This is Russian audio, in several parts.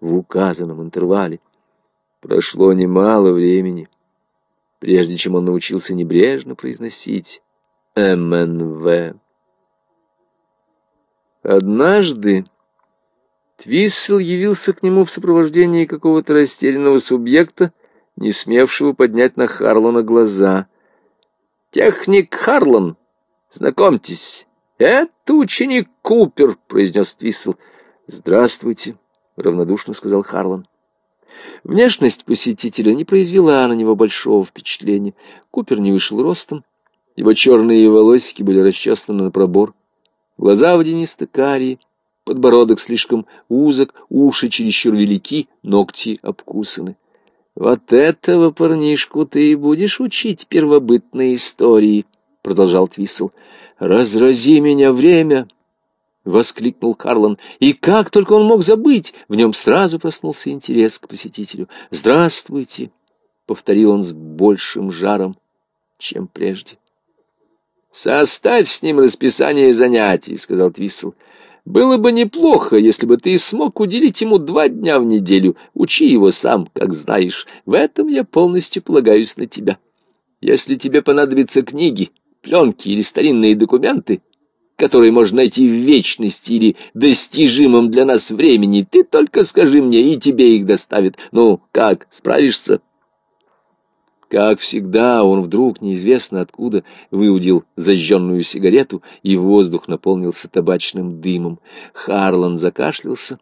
в указанном интервале. Прошло немало времени, прежде чем он научился небрежно произносить МНВ. Однажды Твиссел явился к нему в сопровождении какого-то растерянного субъекта, не смевшего поднять на Харлона глаза. «Техник Харлон, знакомьтесь, это ученик Купер», — произнес Твиссел. «Здравствуйте», — равнодушно сказал Харлон. Внешность посетителя не произвела на него большого впечатления. Купер не вышел ростом, его черные волосики были расчесаны на пробор, глаза водянисто-карие, подбородок слишком узок, уши чересчур велики, ногти обкусаны. «Вот этого парнишку ты и будешь учить первобытной истории», — продолжал Твисл. «Разрази меня время!» — воскликнул Карлон. И как только он мог забыть, в нем сразу проснулся интерес к посетителю. «Здравствуйте!» — повторил он с большим жаром, чем прежде. «Составь с ним расписание занятий», — сказал Твисл. Было бы неплохо, если бы ты смог уделить ему два дня в неделю. Учи его сам, как знаешь. В этом я полностью полагаюсь на тебя. Если тебе понадобятся книги, пленки или старинные документы, которые можно найти в вечности или достижимом для нас времени, ты только скажи мне, и тебе их доставят. Ну, как, справишься?» Как всегда, он вдруг, неизвестно откуда, выудил зажженную сигарету, и воздух наполнился табачным дымом. Харлан закашлялся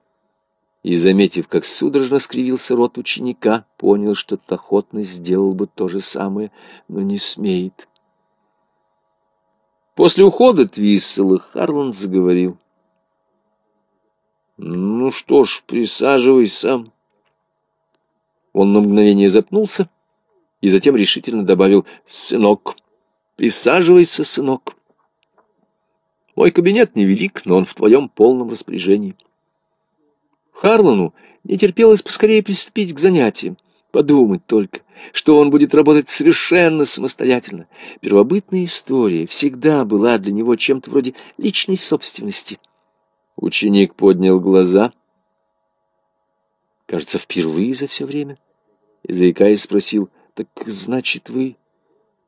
и, заметив, как судорожно скривился рот ученика, понял, что охотно сделал бы то же самое, но не смеет. После ухода Твиссела Харлан заговорил. «Ну что ж, присаживайся». Он на мгновение запнулся, и затем решительно добавил «Сынок, присаживайся, сынок». Мой кабинет невелик, но он в твоем полном распоряжении. Харлану не терпелось поскорее приступить к занятиям. Подумать только, что он будет работать совершенно самостоятельно. Первобытная история всегда была для него чем-то вроде личной собственности. Ученик поднял глаза, кажется, впервые за все время, и, заикаясь, спросил, так значит, вы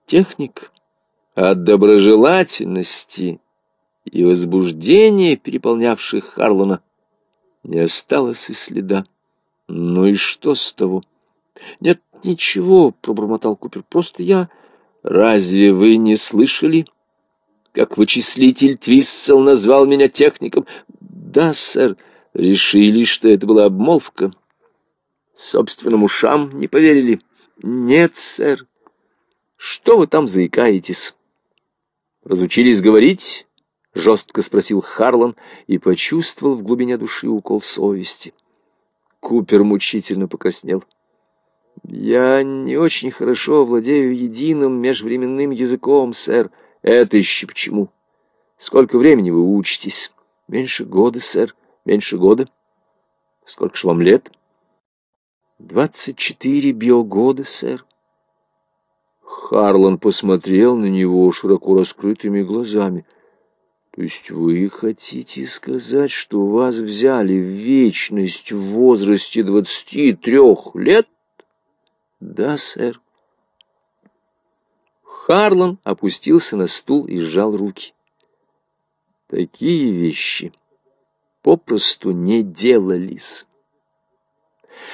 техник? От доброжелательности и возбуждения, переполнявших Харлона, не осталось и следа. Ну и что с того? Нет, ничего, пробормотал Купер, просто я... Разве вы не слышали, как вычислитель Твиссел назвал меня техником? Да, сэр, решили, что это была обмолвка. Собственным ушам не поверили. «Нет, сэр. Что вы там заикаетесь?» «Разучились говорить?» — жестко спросил Харлан и почувствовал в глубине души укол совести. Купер мучительно покраснел. «Я не очень хорошо владею единым межвременным языком, сэр. Это еще почему? Сколько времени вы учитесь?» «Меньше года, сэр. Меньше года. Сколько ж вам лет?» «Двадцать четыре биогода, сэр». Харлан посмотрел на него широко раскрытыми глазами. «То есть вы хотите сказать, что вас взяли в вечность в возрасте двадцати трех лет?» «Да, сэр». Харлан опустился на стул и сжал руки. Такие вещи попросту не делались.